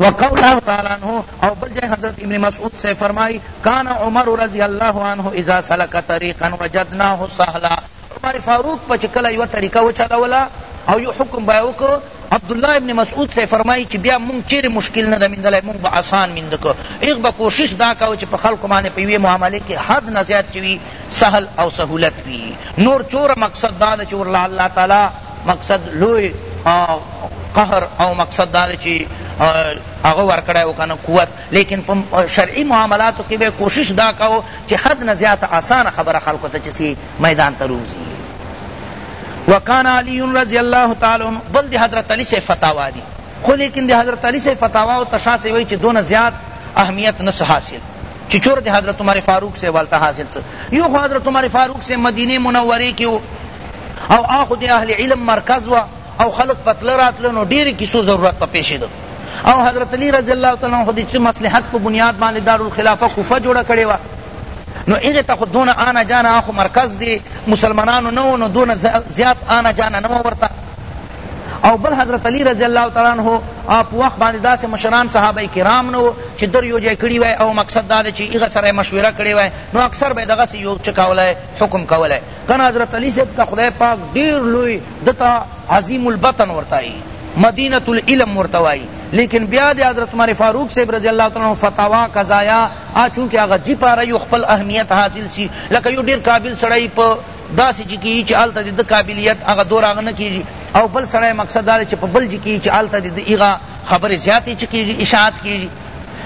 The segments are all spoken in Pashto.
وقول الله تعالی عنہ او بل جائے حضرت ابن مسعود سے فرمائی کان عمر رضی اللہ عنہ اذا سلک طریقا وجدناه سهلا عمر فاروق پچ کلا یو طریقہ وچلولا او یو حکم بیا وکړو عبداللہ ابن مسعود سے فرمائی چی بیا مونگ چیر مشکل ندا مندلائی مونگ با آسان مندکو ایغ با کوشش دا کاو چی پا خلق مانے پیوی معاملے کے حد نزیاد چوی سہل او سہولت وی نور چور مقصد دا دا چور اللہ تعالی مقصد لوی قهر او مقصد دا دی چی هغه ورکړی وو کنه قوت لیکن په شرعی معاملاتو کی به کوشش دا کاوه چی حد نه زیات آسانه خبره خلقو ته چه سی میدان ته روزی وکان علی رضی اللہ تعالی عنہ بل دی حضرت علی سے فتاوا دی خو لیکن دی حضرت علی سے فتاوا او تشا سے وی چی دون زیاد اہمیت نس حاصل چی چور دی حضرت عمر فاروق سے والتا حاصل سو یو خو حضرت عمر فاروق سے مدینہ منورے کیو او آ خو د اهل علم مرکز وه او خلق په تله راتله نو ډېرې کیسو ضرورت په پېښېده او حضرت علی رضی الله تعالی عنه خو د څه مصلحت په بنیاد باندې دارالخلافه کوفه جوړه کړې وه نو هغه ته خو دونه آنا جانا خو مرکز دی مسلمانانو نه و نو دونه زیات آنا جانا نه وه ورته او بل حضرت علی رضی الله تعالی عنہ په وخت باندې داسې مشران صحابه کرام نه و چې در یو ځای کړي وای او مقصد دا دی چې هغه سره مشوره کړې وای نو اکثر به یې دغسې یو څه کولای حکم کولای کنه حضرت علی صاحب ته خدای پاک ډیر لوی دتا عظیم البطن ورتای مدینۃ العلم ورتوای لیکن بیا د حضرت عمر فاروق صاحب رضی اللہ تعالی عنہ فتاوا قضایا ا چونکه هغه جی پاره یو خپل اهمیت حاصل سی لکه یو ډیر قابل سړی په داسې جی کی چې الته د قابلیت هغه دور هغه نه کیږي او بل سړی مقصد دا چې په بل جی کی چې الته د ایغه خبر زیاتې چې کیږي اشاعت کیږي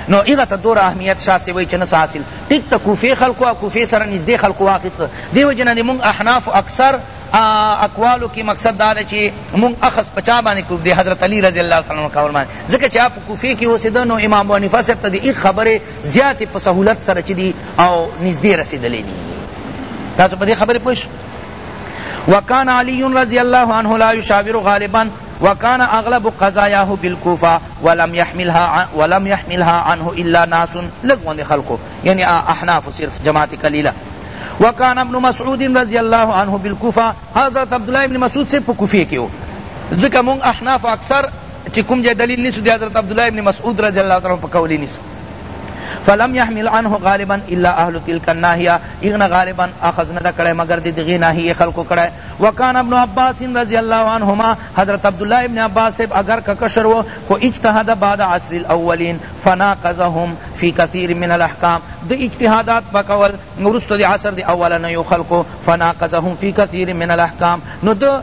نو هغه ته دور اهمیت شاه سیوی چې نه څه حاصل ټیک ته کوفې خلکو او کوفې سره نږدې خلکو واخیست دې وجې نه د مونږ احناف اکثر اقوالو کې مقصد دا ده چې مونږ اخذ په چا باندې کوو د حضرت علي رضی الله تعالی عنه قول باندې ځکه چې هغه په کوفې کې اوسېده نو امام ابو حنیفه صاحب ته د هېڅ خبرې زیاتې په سهولت سره چې دي او نږدې رسېدلې دي تاسو په دې خبرې پوه وکان علی رضی الله عنه لا یشاور غالبا وکان اغلب قضایاه بالکوفه ولم یحملها ولم یحملها عنه الا ناس لږ غوندې خلکو یعنی احناف صرف جماعت قلیله وکان ابن مسعود رضی الله عنه بالکوفه حضرت عبدالله ابن مسعود سے په کوفه کې و ځکه مونږ احناف اکثر چې کوم ځای دلیل نیسو د حضرت عبدالله ابن مسعود رضی الله عنه په قول نیسو فلم يحمل عنه غالبا الا اهل تلك الناحيه اغنا غالبا اخذ نه کړه مگر د دغه ناحیه خلق کړه وکان ابن عباس رضی الله عنهما حضرت عبداللہ ابن عباس صاحب اگر که کشر وو خو اجتهد بعد عصر الاولین فناقضهم فی کثیر من الاحکام ده اجتهادات به کول وروسته د عصر د اولنیو خلقو فناقضهم فی کثیر من الاحکام نو ده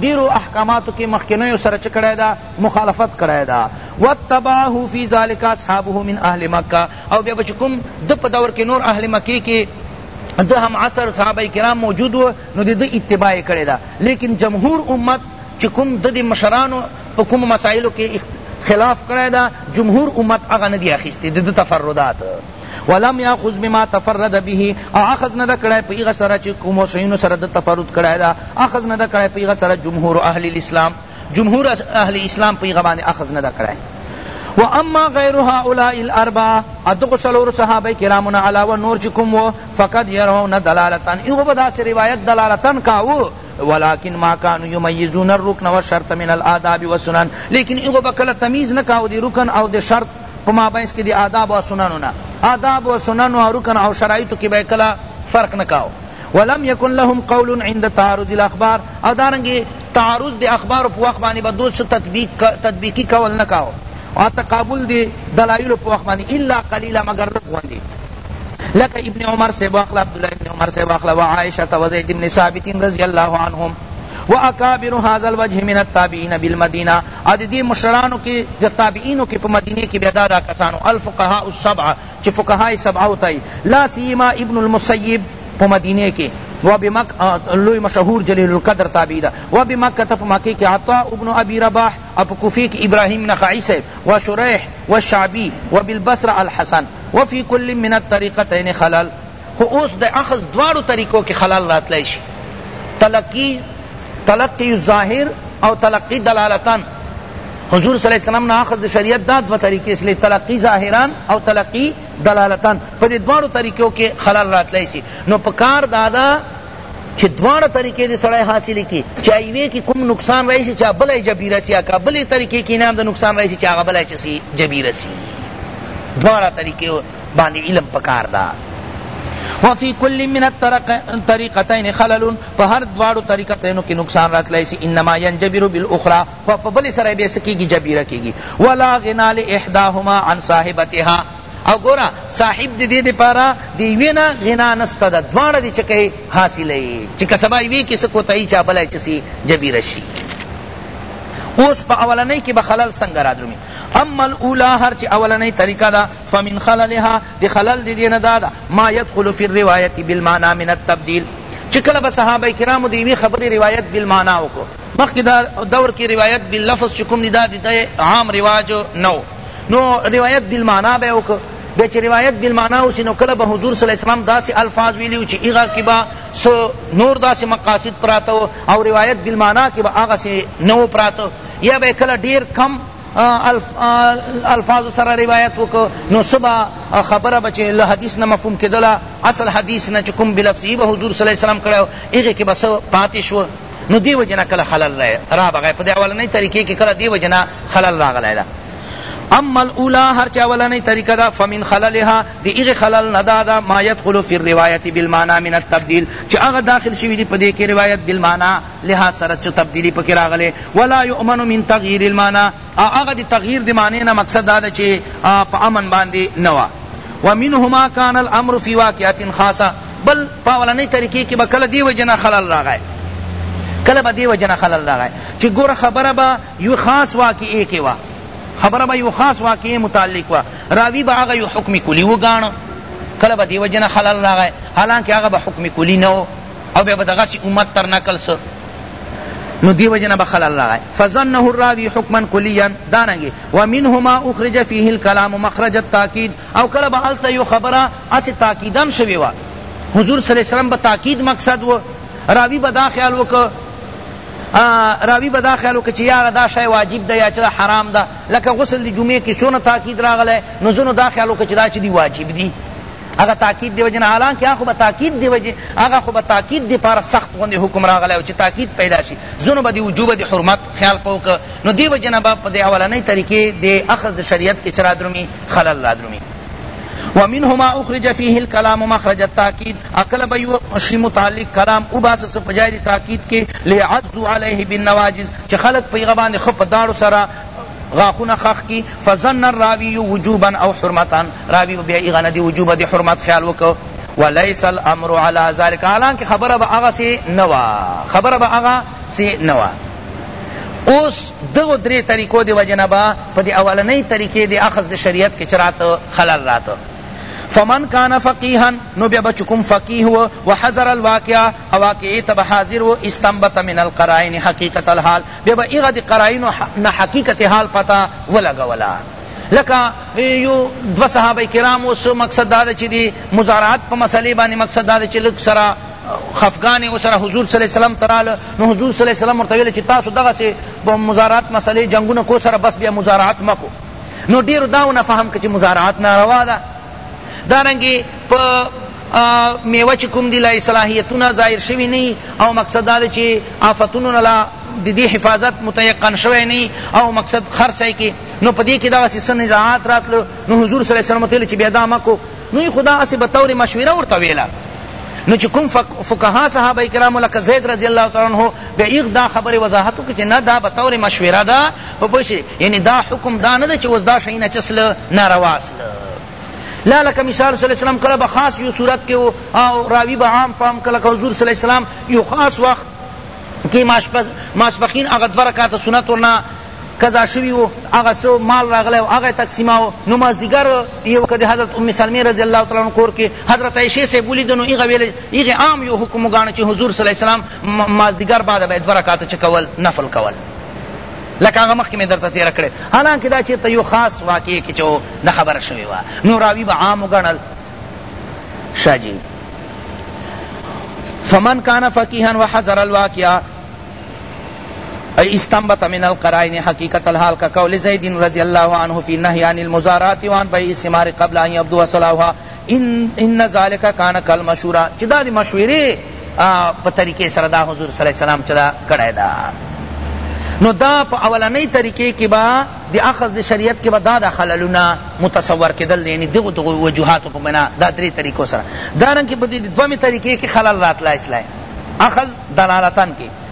ډیرو احکاماتو کی مخکنیو سره چه کړی ده مخالفت کړی ده واتبعه فی ذلک اصحابه من اهل مکه او بیا به چه کوم ده په دور کی نور اهل مکې کی ده هم عصر صحابه کرام موجود و نو ده ده اتباع کړی ده لیکن جمهور امت چی کوم ده ده مشرانو په کوم مسائلو کی خلاف کړی ده جمهور امت هغه ندی اخیستی ده ده تفردات ولم یاخذ بما تفرد به او اخذ نه کړای په هغه سره چې کوم شیونو سره د تفرد کړای دا اخذ نه کړای په هغه سره جمهور اهل الاسلام جمهور اهل اسلام په هغه باندې اخذ نه ده کړی واما غیر هؤلاء الاربعه ادغه سلور صحابه کرامو نه علاوه نور چې کوم و فقد يرون دلالتا ایغه به داسې روایت دلالتا کاو ولكن ما كانوا يميزون الركن والشرط من الآداب والسنن لیکن ایغه به کله تمیز نه کاو دی رکن او دی شرط په مابینس کې دی آداب او سننو نه آداب او سننو او رکن او شرایطو کې به کله فرق نه کاو ولم یکن لهم قول عند تعارض الاخبار او دارنګه تعارض د اخبارو په وخت باندې به دوی څه تطبیق تطبیقی قول نه کاوه او تقابل د دلایلو په وخت باندې الا قلیلا مگر لږ غوندې لکه ابن عمر صاحب واخله عبدالله ابن عمر صاحب واخله وعائشة وزید ابن ثابت رضی اللہ عنہم واکابر هذا الوجه من التابعین بالمدینہ ادی مشرانو کی تابعینو کی په مدینه کی بیدا دا کسانو الفقهاء السبعه چه فقهاء سبعه ته یې لا سیما ابن المسیب په مدینه کې و بمک لوی مشهور جلیل القدر تابعی دا و بمکه ته په مکه کې عطاء ابن ابي رباح او په کوفه کې ابراهیم نخعی صاحب و شریح و شعبی و بالبصره الحسن وفي كل من الطريقتين خلل خو اوس د اخذ دواړو طریقو کې خلل راتلای شي، تلقي، تلقي الظاهر، او تلقي دلالتاً، حضور صلی الله علیه وسلم نه اخذ د شریعت دا دوه طریقې څلې، تلقي ظاهراً او تلقي دلالتاً، په دې دواړو طریقو کې خلل راتلای شي، نو پکار دا ده چې دواړه طریقې دې سړی حاصلې کړي، چې ایوې کې کوم نقصان راشي چې هغه بله یې جبیره شي، که بلې طریقې کې نه هم د نقصان راشي چې هغه بله یې څه شي؟ جبیره شي. دواړه طریقې. باندې علم پکار دا وفي كل من الطريقتين خلل په هر دواړو طریقتینو کې نقصان راتلای شي انما ينجبر بالاخرى په بل سره به سکیږي جبیره کیږي ولا غنا لاحداهما عن صاحبتها او ګورا صاحب دې دې پارا دی وینا غنا نستا د دواړه دې چکه حاصلې چې کسبا وی کې سکو تای چا بلای چسی جبیره شي اوس په اولنۍ کې به خلل څنګه رادرمي اما الاولى هر چې اولنۍ طریقه ده فمن خللها د خلل د دې نه دا ده ما يدخل في الرواية بالمعنی من التبديل چې کله به صحابه کرامو د يوې خبرې روایت بالمعنی وکړو مخکې دا دور کې روایت باللفظ چې کوم دی دا د دی عام رواج نه و نو روایت بالمعنی به یې وکړو بیا چې روایت بالمعنی اوسي نو کله به حضور صلی الله علیه وسلم داسې الفاظ ویلي وو چې هغه کې به څه نور داسې مقاصد پراته او روایت بالمعنی کې به هغسې نه و پراته یا به یې کله ډېر کم الفاظو سره روایت وکړو نو صبا خبره به چه له حدیث نه مفهوم کیدله اصل حدیث نه چه کوم بلفظی به حضور صلی الله علیه وسلم کړو هغه کې بس پاتې شو نو دی وجنا کله خلل رہے را بغیر په دې اولنۍ طریقې کې کله دی وجنا خلل راغلی دا اما الاولا هر چا ولنی طریقه دا فمن خللها دی ایغ خلل ندا دا ما يدخل في الروايه بالمعنى من التبديل چې هغه داخل شوی دی په دې کې روایت بالمعنى لحاظ سره څه تبدیلی پکې راغلې ولا یؤمن من تغییر المعنی او هغه د تغییر د معنی نه مقصد دا ده چې په امن باندې نه وه ومنهما کان الامر فی واقعات خاصه بل په اولنۍ طریقې کې به کله دې وجې نه خلل راغی کله به دې وجې نه خلل راغی چې ګوره خبره به یو خاص واقعې کې وه خبره به یو خاص واقعې متعلق وه راوی به هغه یو حکم کلی وګاڼه کله به دې وجې نه خلل راغی حالانکه هغه به حکم کلی نه و او بیا به دغسی امت تر نکل سه نو دی وجنا به خلل راغی فظنه الراوی حکما کلیا دارنګ ومنه ما اخرج فيه الكلام مخرج التاکید او کله به الته یو خبره اس تاکیدم شوی وا حضور صلی الله علیه وسلم به تاکید مقصد و راوی به دا خیال وک راوی به دا خیال وک چې یا دا شی واجب ده یا چې حرام ده لکه غسل دی جمعې کې څونه تاکید راغله نو زنو دا خیال وک چې دا چې دی واجب دی هغه تاکید دی وجه نه حالانکه هغه خو به تاکید دی وجه هغه خو به تاکید دی پاره سخت غوندې حکم راغلی او چې تاکید پیدا شي ځنو به د وجوب د حرمت خیال په وکړ نو دې وجه نه به په دې اولنۍ طریقې د اخذ د شریعت کې چه رادرومي خلل رادرومي ومنهما اخرج فيه الكلام مخرج التاکید اکل بیو شی متعلق کلام او باس سو پجای دی تاکید کے لعجزو علیه بالنواجز چه خلق پیغبان خپ دارو سرا غاښونه ښخ کړي فظن الراوی وجوبا او حرمتا راوی بیا هغه نه دی وجوب دی حرمت خیال وکړ وليس الامر على ذلك حالانکه خبره به هغه سی نه وه خبره به هغه سی نه وه اوس دغه درې طریقو دی وجنه به په دې اولنۍ طریقې د اخذ د شریعت کې چرات خلل راته فمن کان فقیها نو بیا بچکم فقیه و وحذر الواقع او واقعی ته به حاضر و استنبط من القرائن حقیقت الحال بیا به هغه د قرائنو نه حقیقت حال پته ولګوله لکه یو دو صحابه کرام اوس مقصد دا ده چې دی مزارعت په مسئله باندې مقصد دا ده چې لږ سره خفګان او سره حضور صلی الله علیه وسلم ترال نو حضور صلی الله علیه وسلم ورته ویل چې تاسو دغه سه په مزارعت مسئله جنگونه کو سره بس بیا مزارعت مکو نو ډیر داونه فهم کچ مزارعت ناروا ده دارنګي په میوه چی کوم دی لا صلاحیتونه ظاهر شوی نه او مقصد دا ده چی آفتونو نه لا د دی حفاظت متیقن شوی نه او مقصد خرڅ کی نو په دی کی دغه سی نزاعات راتلو نو حضور صلی الله علیه وسلم ته چی بیا دا مکو نو خدا اسی به طور مشوره ورته ویلا نو چی کوم فقها صحابه کرام لکه زید رضی الله تعالی عنہ به ایغ دا خبر وضاحت کی چی نه دا به طور مشوره دا په پوشی یعنی دا حکم دا نه چی وز دا شینه چسل نارواس لا لکه مثال صلی الله علیه وسلم کله به خاص یو صورت کې وو او راوی به عام فهم کله که حضور صلی الله علیه وسلم یو خاص وخت کې ماسپخین هغه دوه رکعته سنت ورنه قضا شوی وو هغه سو مال راغلی او هغه تقسیماو نو مازدیګر یو کده حضرت ام سلمہ رضی الله تعالی عنها کور کې حضرت عائشہ سے بولی دنو هغه ویل هغه عام یو حکم غاڼه چې حضور صلی الله علیه وسلم مازدیګر بعد به دوه رکعته چکول نفل کول لکه هغه مخکې مې درته تېره کړې حالانکه دا چېرته یو خاص واقعې کې چې د خبره شوې وه نو راوي به عام وګڼل شاه جي فمن کان فقیها وحذر الواقعه استنبط من القرائن حقیقت الحال کا قول زید رضی اللہ عنہ فی نهی عن المزارات وان بی الثمار قبل ان یبدو صلاحها ان ذلک کان کالمشورة چی دا دی مشوری په طریقه سره دا حضور صلی الله علیه وسلم چی دا کړی دا نو دا په اولنی طریقه کی با دی اخذ دی شریعت کی با دا دا خللونه متصور کدل دی یعنی دغه دغه وجوهات په بنا دا درې طریقو سره دارنګ کی په دی دومی طریقه کی خلل راتلای سلای اخذ دلالتن کی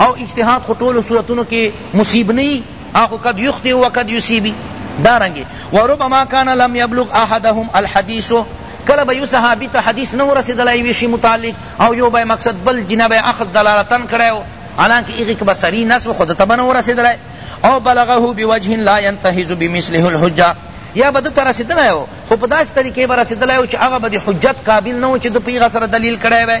او اجتهاد خو ټولو صورتونو کې مصیب نه وي هغه خو قد یخطی و قد یصیبی دارنګې وربما کان لم یبلغ احدهم الحدیث کله به یو صحابی ته حدیث نه ورسېدلی یوې شي متعلق او یو به مقصد بل جنه به اخذ دلالتا کړی و حالانکه هغې کې به صریح نص و خو ده ته به نه ورسېدلی او بلغه بوجه لا ينتهز بمثله الحجه یا به ده ته رسېدلی و خو په داسې طریقې به رسېدلی و چې هغه به د حجت قابل نه و چې ده په هغه سره دلیل کړی وی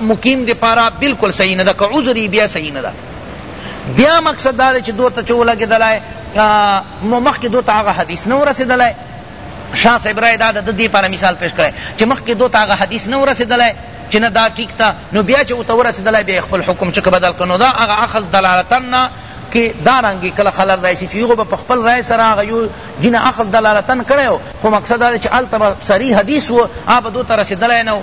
مقیم د پاره بلکل صحیح نده که عذر یی بیا صحیح نده بیا مقصد دا دی چی دو ته چه ولګیدلای نو مخکی دو ته هغه حدیث نه ورسیدلای شاه صاحب رای دا د دی پاره مثال پیش کړی چی مخکی دو ته هغه حدیث نه ورسیدلای چی نه دا ټیک تا نو بیا چه ته ورسیدلای بیا خپل حکم چک بدل کنو دا هغه اخذ دلالتا نه که دا رنگی کله خلل رایسی چی یغو په خپل رای سره هغه یو جن اخذ دلالتا کړی خو مقصد دا چی الته صریح حدیث و هغه دو ته رسیدلای نه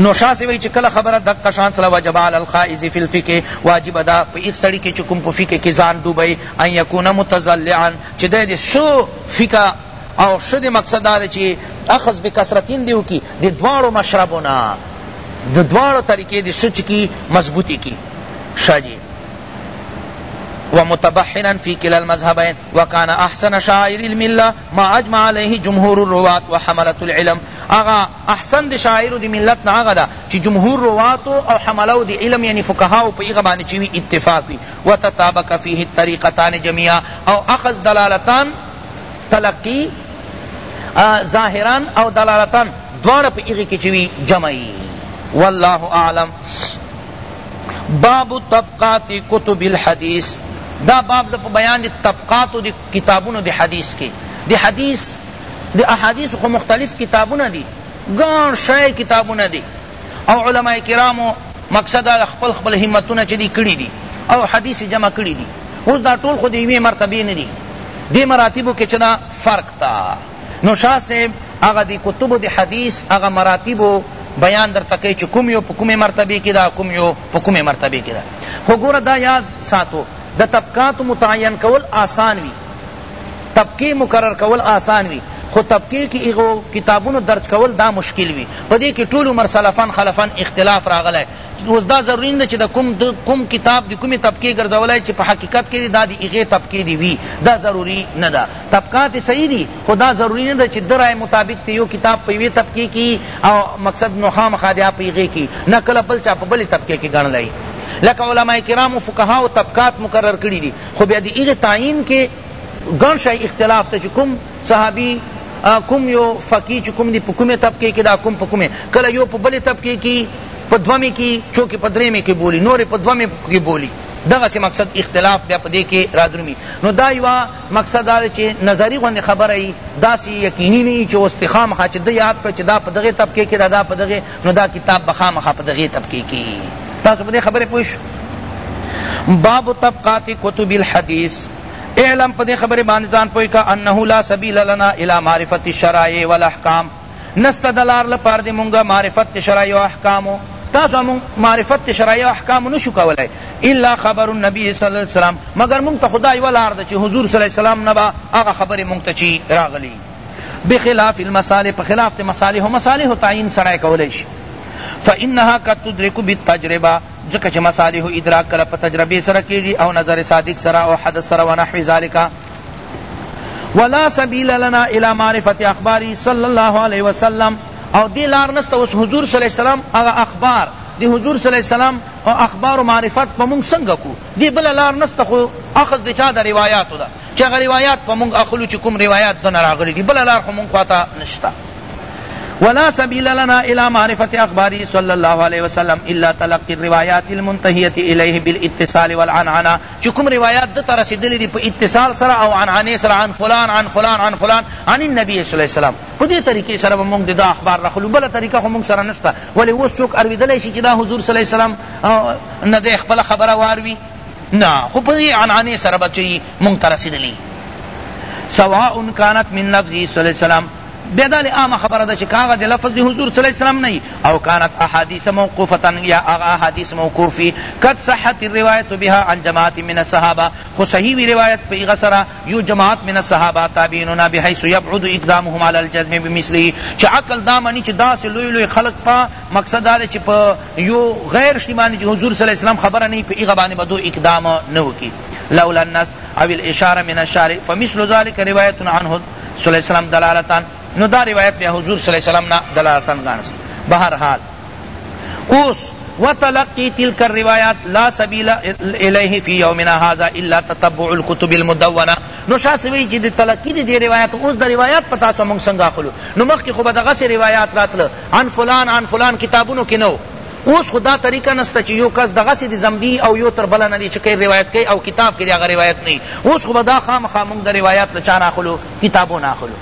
نو شاه سے وی چی کله خبره دقه شان سلا وجب علی الخائز فی الفقه واجب دا په ایک سړی کی چی کوم په فقه کی ځان ډوبی ان یکون متزلعا چی دی شو فقه او شد مقصد دا چی اخذ بکثرتین دیو کی دی دواړو مشربونا د دواړو طریقې دی شچ کی مضبوطی کی شاه جی ومتبحرا في كلا المذهبين وكان احسن شاعر المله ما اجمع عليه جمهور الروات وحمله العلم اغا احسن د شاعرو د ملت نه هغه ده چی جمهور رواتو او حملو د علم یعنی فقهاو په هغه باندی چی وی اتفاق وی وتطابق فیه الطریقتان جمیعا او اخذ دلالتان تلقی ظاهرا او دلالتان دواړه په هغی کی چی وی جمع یی والله اعلم باب طبقات کتب الحدیث دا باب دا بیان دی طبقات دی کتابونو د حدیث کی د حدیث د احادیثو خو مختلف کتابونه دی ګڼ شای کتابونه دی او علماء کرامو مقصد دا خپل خپل همتونه چه دی کړی دی او حدیث جمع کړی دی اوس دا ټول خو دیوی مرتبه ندی دی مراتبو کې چدا فرق تا نو شاه صاحب هغه دی کتب دی حدیث هغه مراتبو بیان در تکي چې کوم یو په کومه مرتبه کې دا کوم یو په کومه مرتبه کې دا خو ګوره دا یاد ساتو د طبقاتو متعین کول آسان وي، طبقې مقرر کول آسان وي، خو طبقې کې هغو کتابونو درج کول دا مشکل وي، په دې کې ټول عمر سلفاً خلفاً اختلاف راغلی، اوس دا ضروري نه ده چې د کوم کوم کتاب د کومې طبقې ګرځولای چې په حقیقت کې دې دا د هغې طبقې دې وي، دا ضروري نه ده، طبقات صحیح دي. خو دا ضروري نه ده چي ده رأی مطابق ته يو کتاب په يوې طبقې کي او مقصد نو خامخا دي هغه په هغې کي نه کله بل چا په بلي طبقې کي ګڼلی لکه علماء کرامو فقهاوو طبقات مقرر کړي دي خو بيا د هغه تعين کي ګڼ شی اختلاف ته چي کوم صحابي کوم يو فقيه چي کوم دي په کومې طبقې کي ده کوم په کومې کله يو په بلي طبقې کي په دومې کي چوکې په درېمې کي بولي نورې په دومې کي بولي دغسې مقصد اختلاف بیا په دې کې رادرومي نو دا یوه مقصد دا دی چی نظری غوندی خبره یی داسی یقینی نه یی چی اوس تی خامخا چی ده یاد کړه چی دا په دغی طبقه کی ده دا په دغی نو دا کتاب به خامخا په دغی طبقه کی یی تاسو په دی خبره پوه شو باب طبقات کتب الحدیث اعلم پدې خبره باندې ځان پوي کا انه لا سبیل لنا الی معرفت الشرایع والاحکام نسته د لار لپاره دی مونږه معرفت د شرایع او احکامو تاسو مونږ معرفت د شرایع او احکامو نشو کولای الا خبر النبی صلی الله علیه وسلم مگر مونږ ته خدای و لار ده چې حضور صلی الله علیه وسلم نه با هغه خبرې مونږ ته چی راغلی بخلاف المصالح په خلاف ته مصالح مصالح تعین سره کولای شي فانها قد تدرك بالتجربه ځکه چې مصالح ادراک کله په تجربه سره کیږي او نظر صادق سره او حدث سره ونحو ذالک ولا سبیل لنا الی معرفت اخباری صلی الله علیه وسلم او دی لار نسته اوس حضور صلی الله علیه وسلم هغه اخبار دی حضور صلی الله علیه وسلم او اخبار و معرفت په مونږ څنګه کو دی بل لار نسته خو اخذ دی چا د روایات ده چې هغه روایات په مونږ اخلو چې کوم روایات دنه راغلی دی بل لار خو مونږ خواته نشته ولا سبیل لنا الى معرفت اخباری صلی اللہ علیہ وسلم الا تلقی الروایات المنتهیت الیہ بالاتصال والعنعنہ چه کوم روایات ده ته رسیدلی دی په اتصال سره او عنعنه سره عن فلان عن فلان عن فلان عن النبی صلی الله علیه وسلم په دې طریقې سره به موږ دا اخبار راخلو بل طریقه خو موږ سره نشته ولې اوس څوک ارویدلی شي چې دا حضور صلی الله علیه وسلم نه دی خپل خبره واروي نه خو په دې عنعنه سره به چې موږ ته رسیدلی سواء كانت من نفسه صلی الله علیه وسلم بیا دا له عامه خبره ده چې که هغه د لفظ د حضور صلی الله علیه وسلم نه وي او کانت احادیث موقوفة یا هغه احادیث موقوف وي قد صحت الروایة بها عن جماعة من الصحابة خو صحیح وي روایت په هغه سره یو جماعت من الصحابة تابعینو نه بحیث یبعد اقدامهم علی الجزم بمثله چې عقل دا مني چې داسې لوی لوی خلق په مقصد دا دی چې په یو غیر شي باندې چې حضور صلی الله علیه وسلم خبره نه وي په هغه باندې به دو اقدام نه وکړي لولا النص او الاشارة من الشارع فمثل ذلك روایة عنه صلی الله علیه وسلم دلالتا نو دا روایت بیا حضور صلی الله علیه وسلم نا دلالتا گانست بہر حال اوس وتلقي تلك الروايات لا سبيل اليه في يومنا هذا الا تتبع الكتب المدونه نو شاه سوي چې د تلقي د روایت اوس د روایت پتا سو موږ څنګه خلو نو مخکې خو به دغه سي روایت راتله عن فلان عن فلان کتابونو کې نو اوس خو دا طریقه نسته چی یو کس دغسی دی زمدی او یو تر بله نه دی چی کئی روایت کئی او کتاب کی دی هغه روایت نه وی اوس خو به دا خامخا مونږ دا روایات له چا نه اخلو کتابو نه اخلو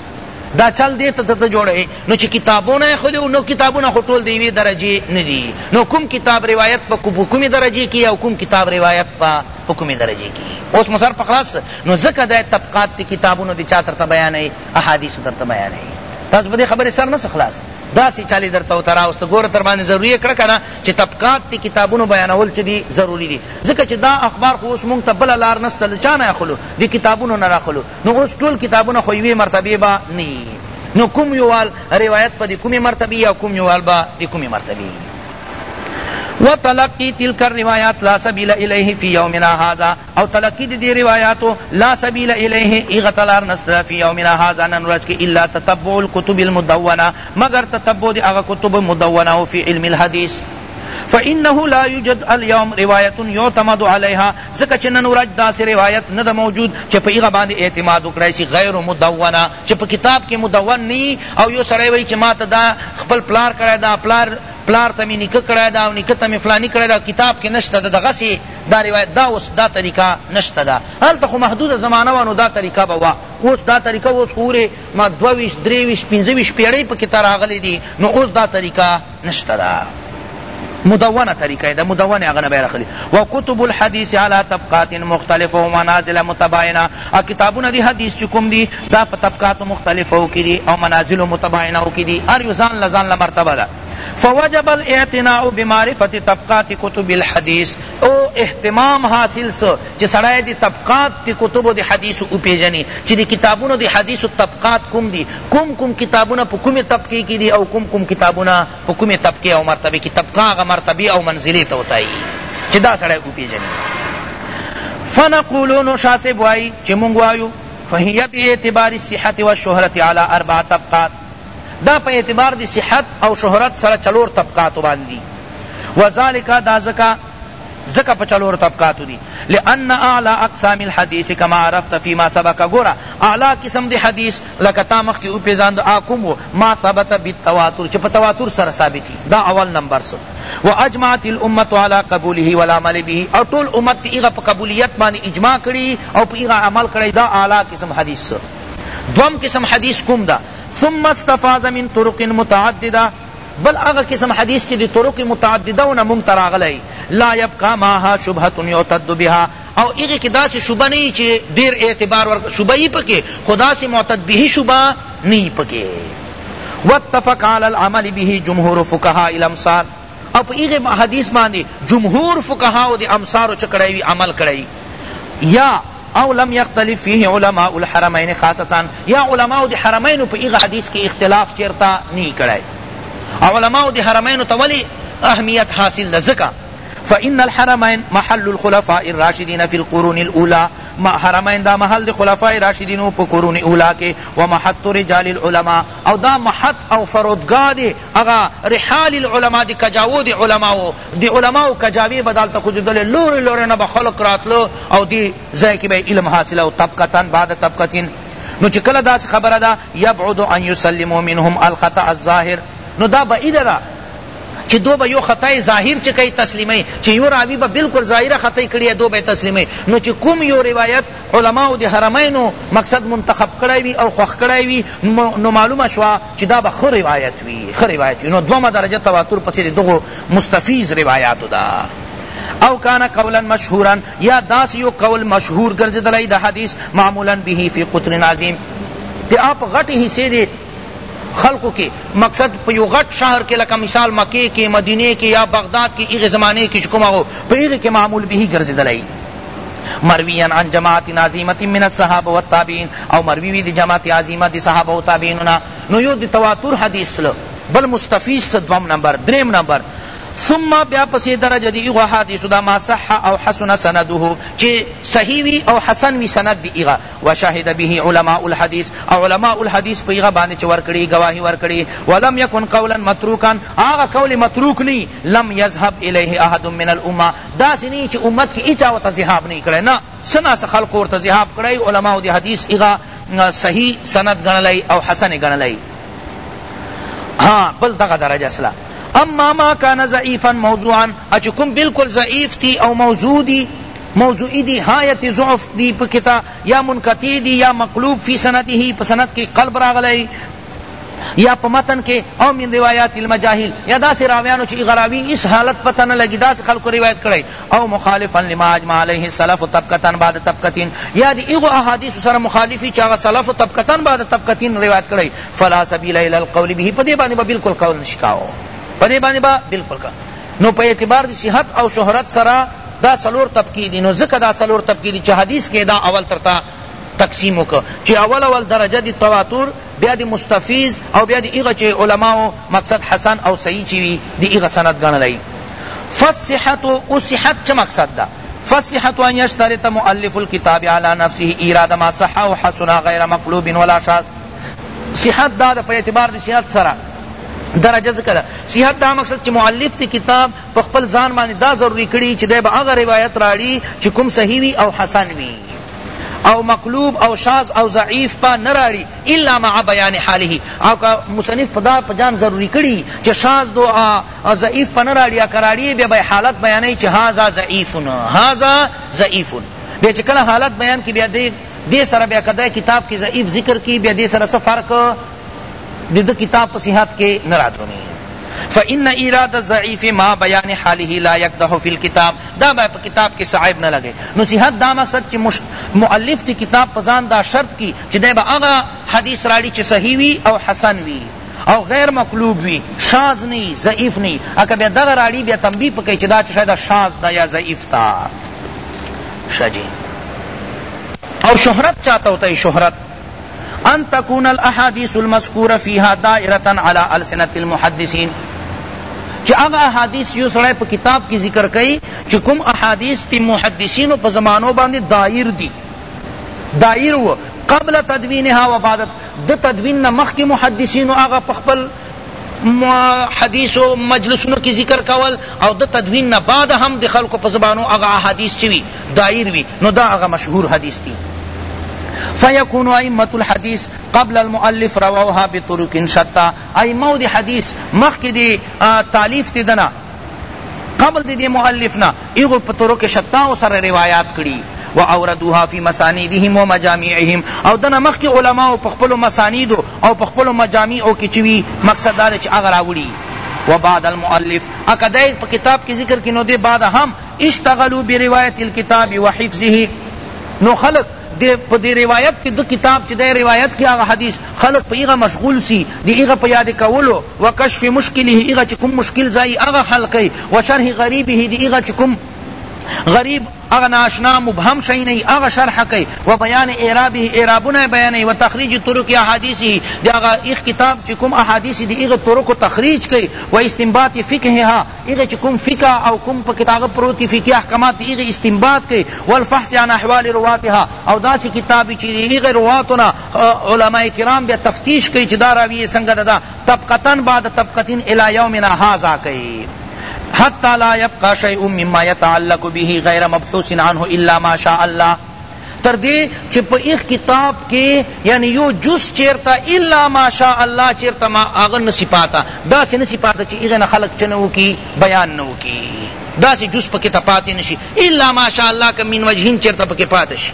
دا چل دی ته ته جوړه ای نو چی کتابو نه اخلو نو کتابونه خو ټول دیوی درجی نه دی نو کوم کتاب روایت په کومی درجی کی او کوم کتاب روایت په کومی درجی کی اوس مو سر په خلاص سه نو ځکه دا طبقات دی کتابونو دی چا تر ته بیانه ای احادیث درته بیانه ای تاسو په دی خبری سر نسو خلاص داسی چالی درته ورته راوسته ګوره تر باندی ضروری یی کړه کنه چی طبقات دی کتابونو بیانول چی دی ضروری دی ځکه چی دا اخبار خو اوس مونږ ته بله لار نسته له چا نه اخلو دی کتابونو نه اخلو نو اوس ټول کتابونه خو یوی مرتبی به نه یی نو کوم یو وال روایت په دی کومی مرتبی یی او کوم یو وال به دی کومی مرتبی یی وتلقی تلک الروایات لا سبیل الیه فی یومنا هذا او تلقی د دې روایاتو لا سبیل الیه هغه ته لار نشته فی یومنا هذا نن ورځ کې الا تتبع الکتب المدونه مګر تتبع د هغه کتب مدونه فی علم الحدیث فانه لا یوجد اليوم روایت یعتمد علیها ځکه چې نن ورځ داسې روایت نه ده موجود چې په هغه باندې اعتماد وکړای شي غیر مدونه چې په کتاب کې مدون نی او یو سړی وایي چې ما ته دا خپل پلار کړی دا پلار پلار ته مې نیکه کړی دا او نیکه ته مې فلانی کړی دا کتاب کې نشته د دغسې دا روایت دا اوس دا طریقه نشته ده هلته خو محدوده زمانه وه نو دا طریقه به وه اوس دا طریقه اوس خو وری ما دوه ویشت دری ویشت پنځه ویشت پیړۍ پکې ته راغلی دی نو اوس دا طریقه نشته ده مدونه طریقه ده مدونه هغه نه بیرخلی و کتب الحدیث علی طبقات مختلفه و منازل متباینه ا کتابونه دی حدیث چکم دی دا په طبقات مختلفه کې دي او منازل متباینه کې دي هر یو ځان لزان لمرتبه ده فوجب الاعتناء بمعرفت طبقات کتب الحدیث او اهتمام حاصل سو چه سړی دی طبقات دی کتب دی حدیث او پیجنی چه دی کتابونو دی حدیث طبقات کم دی کم کم کتابونه په کومی طبقه کی دی او کم کم کتابونه په کومی طبقه او مرتبه کی طبقه هغه مرتبه او منزله ته وتایی چه دا سړی او پیجنی فنقولو نو شاسب وائی چه مونگ وایو فهی بی اعتبار الصحت والشهرت علی اربع طبقات دا په اعتبار د صحت او شهرت سره چلور طبقاتو باندې دي وذلک دا ځکه ځکه په چلور طبقاتو دي لان اعلی اقسام الحدیث کما عرفت فيما سبق ګورا اعلی قسم دی حدیث لکه تا مخ کی او پیزاند اکم و ما ثبت بالتواتر چې په تواتر سره ثابتي دا اول نمبر سو واجمعت الامه على قبوله والعمل به او ټول امت ایغه په قبولیت باندې اجماع کړي او په ایغه عمل کړي دا اعلی قسم حدیث دوم قسم حدیث کوم دا ثم استفاض من طرق متعددة بل هغه قسم حدیث چی دی طرق متعددة نه مونږ ته راغلی لا یبقی معها شبهة یعتد بها او هغی کی داسی شبهه نه یی چی ډیر اعتبار ور شبهه یی پکی خو داسی معتد به شبهه نه یی پکی واتفق علی العمل به جمهور فقهاء الامصار او په هغه حدیث باندې جمهور فقهاو د امصارو چه کړی وی عمل کړی یا او لم یختلف فیه علماء الحرمین خاصتا یا علماء د حرمین په هغه حدیث کې اختلاف چیرتا نه کړی علماء د حرمین ته ولی اهمیت حاصل ده ځکه فإن الحرمين محل الخلفاء الراشدين في القرون الأولى حرمين دا محل دی خلفاء راشدینو پا قرون اولا کے ومحط رجال العلماء او دا محط او فرودگاہ دی هغه رحال العلماء د کجاوو د علماوو د علماوو کجاوې به دلته کوزېدلې لورې لورې نه به خلق راتلو او دې ځای کې به یې علم حاصلاو طبقة بعد طبقة نو چې کله داسې خبره ده یبعد ان یسلموا منهم الخطأ الظاهر نو دا بعیده ده چی دو به یو خطا ظاهر چی کئی تسلیمی چی یو راوی به بالکل ظاهر خطا کړی دو به تسلیمی نو چی کوم یو روایت علماء دی حرمینو مقصد منتخب کړی وی او خوخ کړی وی نو معلومه شوا چی دا به ښه روایت وی ښه روایت وی نو دومه درجه تواتر پسی دی دغو مستفیض روایاتو دا او کان قولا مشهورا یا داس یو قول مشهور گرزدلی دا حدیث معمولا به فی قطر عظیم تی اپ غټ حصے دی خلقو کی مقصد په یو غټ شهر کې لکه مثال مکه کې مدینه کې یا بغداد کې هغه زمانه کې کومه په هغه کې معمول به ګرځیدلای مرویان عن جماعت عظیمت من الصحابه والتابعین او مروی وی دی جماعت عظیمه دی صحابه و تابعین نا نو یو دی تواتر حدیث لو بل مستفیض دوم نمبر دریم نمبر ثم بیا پسی درجه دی ایغا حدیث دا ما صح او حسن سنده چی صحیح وی او حسن وی سند دی ایغا وشاهد به علماء الحدیث او علماء الحدیث پی ایغا باندې چ ورکړي گواہی ورکړي ولم یکن قولا متروکا آغا قول متروک نی لم یذهب الیه احد من الامه داسی نه چی امت کی هیچا ورته ذهاب نه کړی نه څه نا څه خلقو ورته ذهاب کړی علماء دی حدیث هغه صحیح سند ګڼلی او حسن ګڼلی ها بل دغه درجه سلا اما ما کان ضعیفا موضوعا اچ کوم بالکل ضعیف تی او موضوع دی موضوعی دی حایت ضعف دی پکتا یا منقطع دی یا مقلوب فی سنده پسند کی قلب راغلی یا په متن کې او من روایات المجاهیل یا داسې راویانو چې هغه راوي هیڅ حالت پته نه لګي داسې خلکو روایت کړی او مخالفا لما اجمع علیه السلف طبقتا بعد طبقتین یا د هغو احادیثو سره مخالفي چې هغه سلف طبقتا بعد طبقتین روایت کړی فلا سبیل الی القول به په دې باندې به بالکل قول نشي کاوه په دې باندې به بالکل کاوه نو په اعتبار د صحت او شهرت سره دا سلور طبقی دی نو ذکر دا سلور طبقی دی چه حدیث کې دا اول ترتا تقسیم وکړو چی اول اول درجه دی تواتر بیا دی مستفیض او بیا دی ایغه چی علماو مقصد حسن او صحیح چی وی دی ایغه سند گنلی فالصحت او صحت چه مقصد دا فالصحت ان یشترط مؤلف الكتاب علی نفسه ایراد ما صح او حسن غیر مقلوب ولا شاذ صحت دا په اعتبار دی صحت سره درجه ذکر صحت دا مقصد چی مؤلف دی کتاب په خپل ځان باندې دا ضروري کړي چې دی به هغه روایت راړي چې کوم صحیح وي او حسن وي او مقلوب او شاذ او ضعیف په نه راړي الا مع بیان حاله او که مصنف په دا په ځان ضروري کړي چې شاذ دو ضعیف په نه راړي که راړي بیا به حالت بیانوي چې هذا ضعیف هذا ضعیف بیا چې کله حالت بیان کړي بیا دې سره بیا کدا کتاب کې ضعیف ذکر کړي بیا دې سره څه فرق د ده کتاب په صحت کې نه رادرومي فإن ایراد الضعیف ما بیان حاله لا یقدح فی الكتاب دا به په کتاب کې صاحب نه لګي نو صحت دا مقصد چې مؤلف دی کتاب په ځان دا شرط کی چې دا به هغه حدیث راړي چې صحیح وي او حسن وي او غیر مقلوب وی شاز نی ضعیف نی اکه بیا دغه راړي بیا تنبیه پکې چې دا چې شاید شاز دا یا ضعیف تا شجی او شهرت چاته ہوتا ہے شهرت ان تكون الاحاديث المذکوره فيها دائره على السنه المحدثين چې هغه احادیث یو سړی په کتاب کې ذکر کوي چې کوم احادیث تی محدثینو په زمانو باندې دایر دي دایر و قبل تدوینها و بعد د تدوین نه مخکې محدثینو هغه په خپل حدیث و مجلسونو کی ذکر کول او د تدوین نه بعد هم د خلقو په زبانو هغه احادیث چه وی دایر وی نو دا هغه مشهور حدیث دی فیکون ائمة الحدیث قبل المؤلف رووها بطرق شتى ائمه دی حدیث مخکی دی تالیف تی دنا قبل دی دی مؤلف نه ایغو په طرق شتا او سره روایات کړي و اوردوها فی مسانیدهم و مجامعهم او دنا مخ کی علماء په خپل مسانید او په خپل مجامع او کی چوی مقصد دا چې اگر اوړي و بعد المؤلف اکدای په کتاب کې ذکر کینو دی بعد هم اشتغلوا بروایت الكتاب وحفظه نو خلق دی په دی روایت کې د کتاب چې د روایت کې هغه حدیث خلق په هغه مشغول سی دی هغه په یاد کولو وکشف مشکله هغه چه کوم مشکل ځای هغه حل کړي وشرح غریبه دی هغه چه کوم غریب اغا ناشنا مبهم شئی نئی اغا شرح کئی و بیان اعرابه اعرابنا بیانی و تخریج طرق احادیثه دی اغا ایخ کتاب چکم احادیث دی اغا طرق تخریج کئی و استنباط فقهها اغا چکم فقه او کم پا کتاب پروتی فقه احکامات دی اغا استنباط کئی والفحص عن احوال رواتها او داسی کتاب چی دی اغا رواتنا خو علماء کرام بیا تفتیش کئی چی دا راوی سنگه ده دا طبقتا بعد طبقة الی یومنا هذا کئی حتی لا یبقی شیء مما یتعلق به غیر مبحوث عنه الا ما شاء الله تر دې چې په ایخ کتاب کې یعنی یو جز چیرته الا ماشاء الله چیرته ما هغه نسی پاته داسې نسی پاته چې هغه نه خلق چنه وکي بیان نه وکي داسې جز پکې ته پاتې نشي الا ماشاء الله که من وجهین چیرته پکې پاتې شي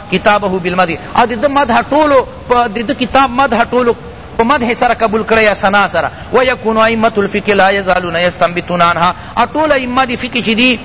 کتابه بالمدح او د ده مدح ټولو د ده کتاب مدح ټولو په مدح سره قبول کړی یا ثنا سره ویکون ائمة الفقه لا یزالون یستنبطون عنها او ټول ائمه د فقه چې دي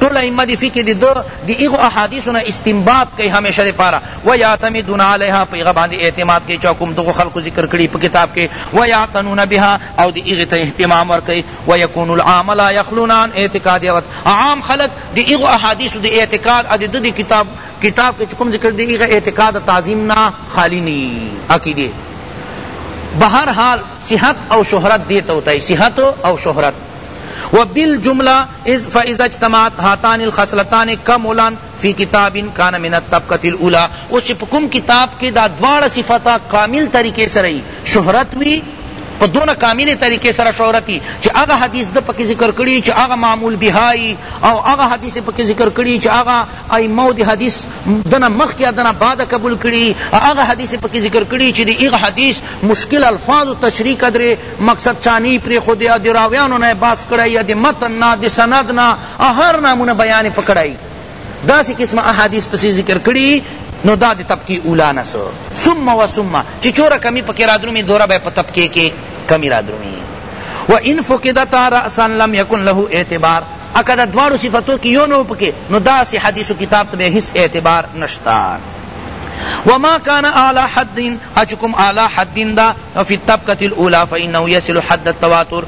ټول ائمه د فقه د ده د هغو احادیثو نه استنباط کوي همیشه دپاره ویعتمدون علیها په هغه باندې اعتماد کوي چې کوم دغو خلقو ذکر کړي په کتاب کې ویعتنون بها او د هغې ته اهتمام ورکوي ویکون العام لا یخلون عن اعتقاد عام خلق د هغو احادیثو د اعتقاد او د ده د کتاب کتاب کې چې کوم ذکر دی هغه اعتقاد او تعظیم نه خالی نه عقیدې بهر حال صحت او شهرت دې ته وتای صحت او شهرت وبالجملہ اذ فاذا اجتمعت هاتان الخصلتان کملا فی کتاب کان من الطبقۃ الاولی اس کوم کتاب کے دا دواړه صفات کامل طریقے سره شہرت وی په دونه کاملې طریقې سره شهرت یی چی هغه حدیث ده پکی ذکر کړی چی هغه معمول بها یی او هغه حدیث پکی ذکر کړی چی هغه ائمه دی حدیث ده نه مخکی یا ده نه بعد قبول کړی او هغه حدیث پکی ذکر کړی چی دی هغه حدیث مشکل الفاظ تشریح قدر مقصد چانی پریخود یا دی راویانو نه باس کړی یا دی متن نه دی سند نه هر نامونه بیان پکړی داسی قسم احادیث پسی ذکر کړی نو دا دی طبقی اولا نسو ثم و ثم چی چورا کمی پکی رادرومی دورا بے پتبکی کی کمی رادرومی و ان فقدتا رأسا لم یکن له اعتبار اکا دا دوارو صفتو کی یو نو پکی نو دا سی حدیث و کتاب تبے حس اعتبار نشتا وما كان اعلى حد اچکم اعلى حد دا فی الطبقة الاولى فإنه يصل حد التواتر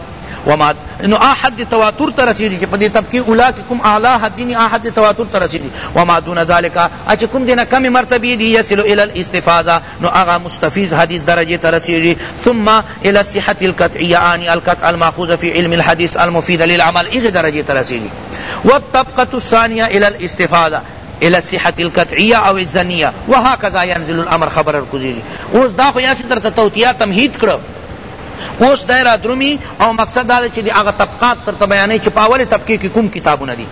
وما نو آ حد تواتر ته رسیږي چې په دې طبقه اولا کې کوم اعلی حد دي آ حد تواتر ته رسیږي وما دون ذالک چې کوم دینه کم مرتبه دي یصل الى الاستفاضه نو هغه مستفیض حدیث درجه ته رسیږي ثم الى الصحه القطعيه ان القطع الماخوذ في علم الحديث المفيد للعمل اغه درجه ته رسیږي والطبقه الثانيه الى الاستفاضه الى الصحه القطعيه او الظنيه وهكذا ينزل الامر خبر الكوزيجي اوس دا خو یاسي درته توتیا تمهید کړو اوس دی را درومي او مقصد دا دی چی دی هغه طبقات درته بیانوي چی په اولې طبقې کی کوم کتابونه دي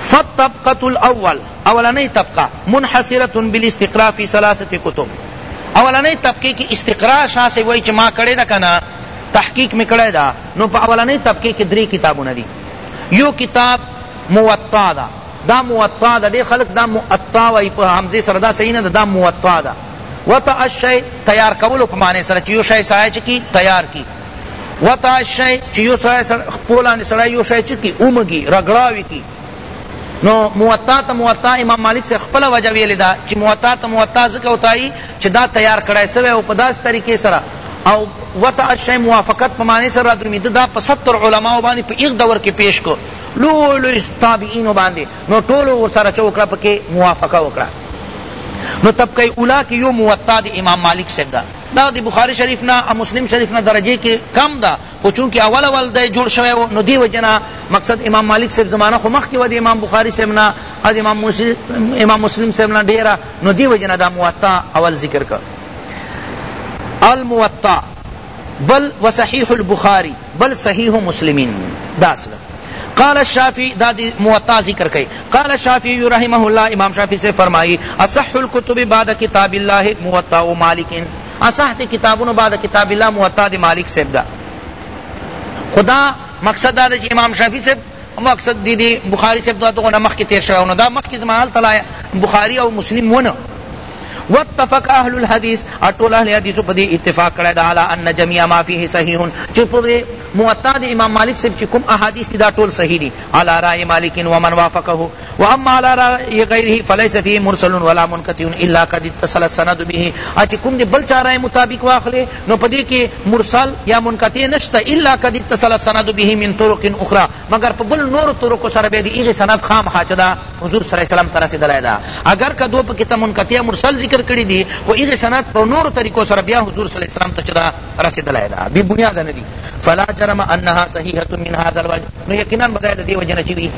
فالطبقة الاول اولنۍ طبقه منحصرة بالاستقراء فی ثلاثة کتب اولنۍ طبقې کی استقراء شاه صاحب وایي چی ما کړې ده کنه تحقیق می کړې ده نو په اولنۍ طبقې کی درې کتابونه دي یو کتاب موطا ده دا موطا ده ډیر خلق دا مؤطا وایي په همزه سره دا صحیح نه ده دا موطا ده وتعشی تیار کولو په معنی سره چی یو شی سړی چه کی تیار کی وتعشی چی یو سړی خپو لاندی سړی یو شی چه کی اومږی رګړاوی کی نو موطا تا موطا امام مالک سے خپل وجہ ویلی دا چی موطا تا موطا ذکر ہوتائی چی دا تیار کڑای سوی او پداس طریقے سرا او وتعشی موافقت په معنی سره درومی دا په ستر علماء باندې په ایغ دور کې پیش کو لو لو تابعین باندې نو ټولو ورسره چه وکړه پکی موافقه وکړه نو طبقه اولی کی یو موطا دی امام مالک صاحب ده دا دی بخاری شریف نه او مسلم شریف نه درجه کی کم ده خو چونکه اول اول دی جوړ شوی وو نو دی وجه نه مقصد امام مالک صاحب زمانه خو مخکی وه دی امام بخاری صاحب نه او دی امام امام مسلم صاحب نه ډیره نو دی وجه نه دا موطا اول ذکر کړ الموطا بل وصحیح البخاری بل صحیح مسلمین داس لگ قال الشافعی دا دی موطا ذکر کئی قال الشافعی رحمه اللہ امام شافعی سے فرمائی اصح الكتب بعد کتاب اللہ موطا و مالک اصح تی کتابون بعد کتاب اللہ موطا دی مالک سے دا خدا مقصد دا دی امام شافعی سے مقصد دی دی بخاری صاحب دا دغه مخ کی تیر شوی نو دا مخ کی زما حال تلایا بخاری او مسلم ونه واتفق اهل الحديث اټول اهل حدیث په دې اتفاق کړی دا علی ان جميع ما فيه صحیح چې په موطا د امام مالک صاحب چې کوم احادیث دي دا ټول صحیح دي علی رای مالک و من وافقه واما علي راي غيره فليس فيه مرسل ولا منقطع الا قد اتصل السند به او چه کوم دی بل چا راي مطابق واخلی نو په دی کی مرسل یا منقطع نشته الا قد اتصل السند به من طرق اخرى مگر په بل نور طرق سره بیا دی هغه سند خامخا چه دا حضور صلی الله علیه وسلم ته رسیدلی ده اگر که دو پکې ته منقطع مرسل ذکر کړی دی خو هغه سند په نور طریقو سره بیا حضور صلی الله علیه وسلم ته چه دا رسیدلی ده بی بنیاد نه دی فلا جرم انها صحیحه من هذا الوجه نو یقینا بغیر دی وجنه چوی